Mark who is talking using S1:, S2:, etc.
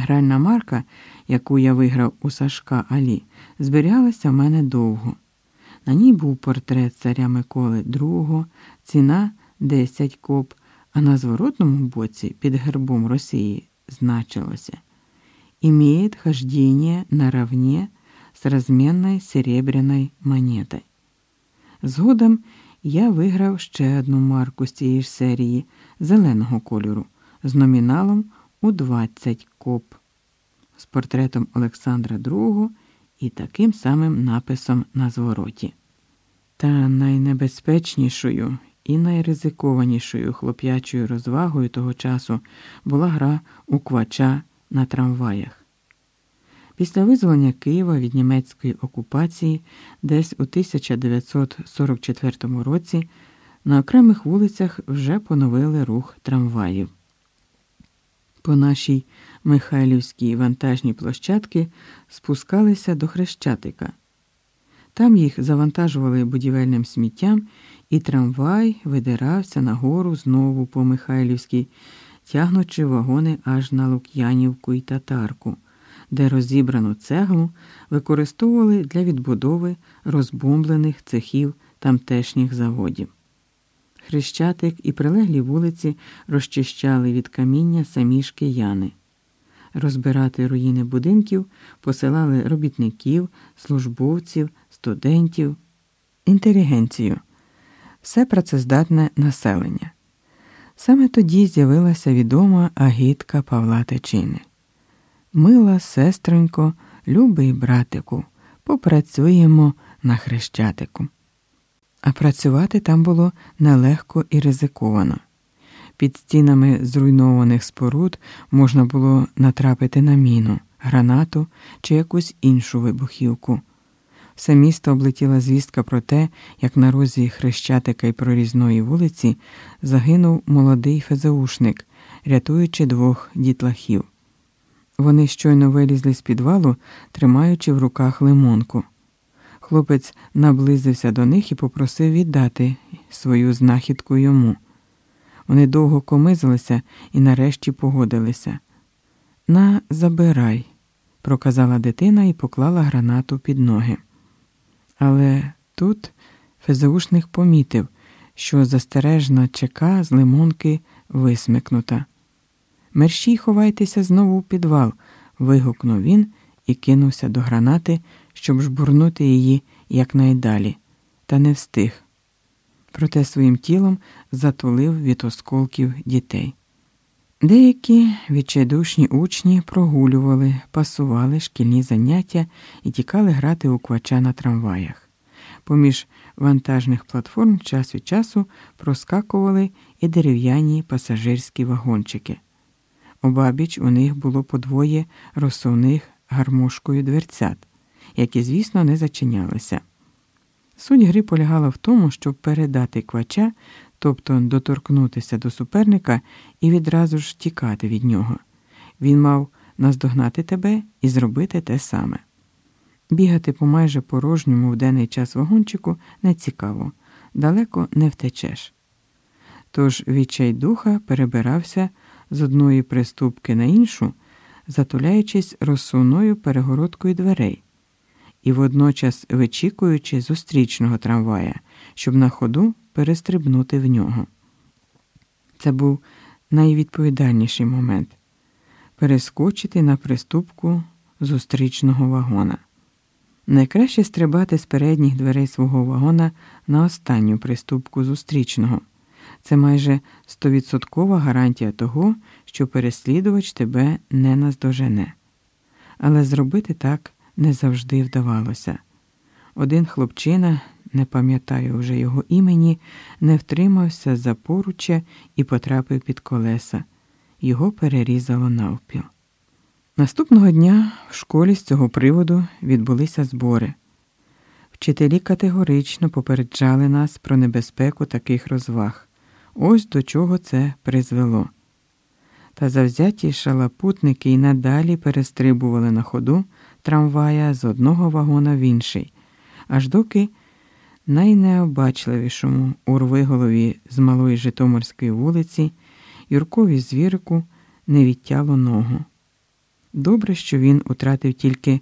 S1: Гральна марка, яку я виграв у Сашка Алі, зберігалася в мене довго. На ній був портрет царя Миколи II, ціна 10 коп, а на зворотному боці під гербом Росії значилося «Имеет хождение наравне з разменной серебряной монетой». Згодом я виграв ще одну марку з цієї ж серії зеленого кольору з номіналом у 20 коп з портретом Олександра II і таким самим написом на звороті. Та найнебезпечнішою і найризикованішою хлоп'ячою розвагою того часу була гра у квача на трамваях. Після визволення Києва від німецької окупації десь у 1944 році на окремих вулицях вже поновили рух трамваїв. По нашій Михайлівській вантажній площадки спускалися до Хрещатика. Там їх завантажували будівельним сміттям, і трамвай видирався нагору знову по Михайлівській, тягнучи вагони аж на Лук'янівку і татарку, де розібрану цеглу використовували для відбудови розбомблених цехів тамтешніх заводів. Хрещатик і прилеглі вулиці розчищали від каміння самі ж. Розбирати руїни будинків посилали робітників, службовців, студентів, інтелігенцію, все працездатне населення. Саме тоді з'явилася відома агітка Павла Течини. Мила сестронько, любий братику, попрацюємо на хрещатику. А працювати там було нелегко і ризиковано. Під стінами зруйнованих споруд можна було натрапити на міну, гранату чи якусь іншу вибухівку. Все місто облетіла звістка про те, як на розі Хрещатика і прорізної вулиці загинув молодий фезеушник, рятуючи двох дітлахів. Вони щойно вилізли з підвалу, тримаючи в руках лимонку. Хлопець наблизився до них і попросив віддати свою знахідку йому. Вони довго комизилися і нарешті погодилися. На, забирай, проказала дитина і поклала гранату під ноги. Але тут Фезеушник помітив, що застережна чека з лимонки висмикнута. Мерщій ховайтеся знову у підвал, вигукнув він і кинувся до гранати, щоб жбурнути її якнайдалі, та не встиг. Проте своїм тілом затулив від осколків дітей. Деякі відчайдушні учні прогулювали, пасували шкільні заняття і тікали грати у квача на трамваях. Поміж вантажних платформ час від часу проскакували і дерев'яні пасажирські вагончики. Обабіч у них було подвоє розсувних гармошкою дверцят, які, звісно, не зачинялися. Суть гри полягала в тому, щоб передати квача, тобто доторкнутися до суперника і відразу ж тікати від нього. Він мав наздогнати тебе і зробити те саме. Бігати по майже порожньому в денний час вагончику не цікаво, далеко не втечеш. Тож відчайдуха перебирався з одної приступки на іншу, затуляючись розсувною перегородкою дверей і водночас вичікуючи зустрічного трамвая, щоб на ходу перестрибнути в нього. Це був найвідповідальніший момент перескочити на приступку зустрічного вагона. Найкраще стрибати з передніх дверей свого вагона на останню приступку зустрічного. Це майже стовідсоткова гарантія того, що переслідувач тебе не наздожене. Але зробити так не завжди вдавалося. Один хлопчина, не пам'ятаю вже його імені, не втримався за поруччя і потрапив під колеса. Його перерізало навпіл. Наступного дня в школі з цього приводу відбулися збори. Вчителі категорично попереджали нас про небезпеку таких розваг. Ось до чого це призвело. Та завзяті шалапутники й надалі перестрибували на ходу трамвая з одного вагона в інший, аж доки найнеобачливішому урвиголові з малої Житомирської вулиці Юркові звірику не відтяло ногу. Добре, що він утратив тільки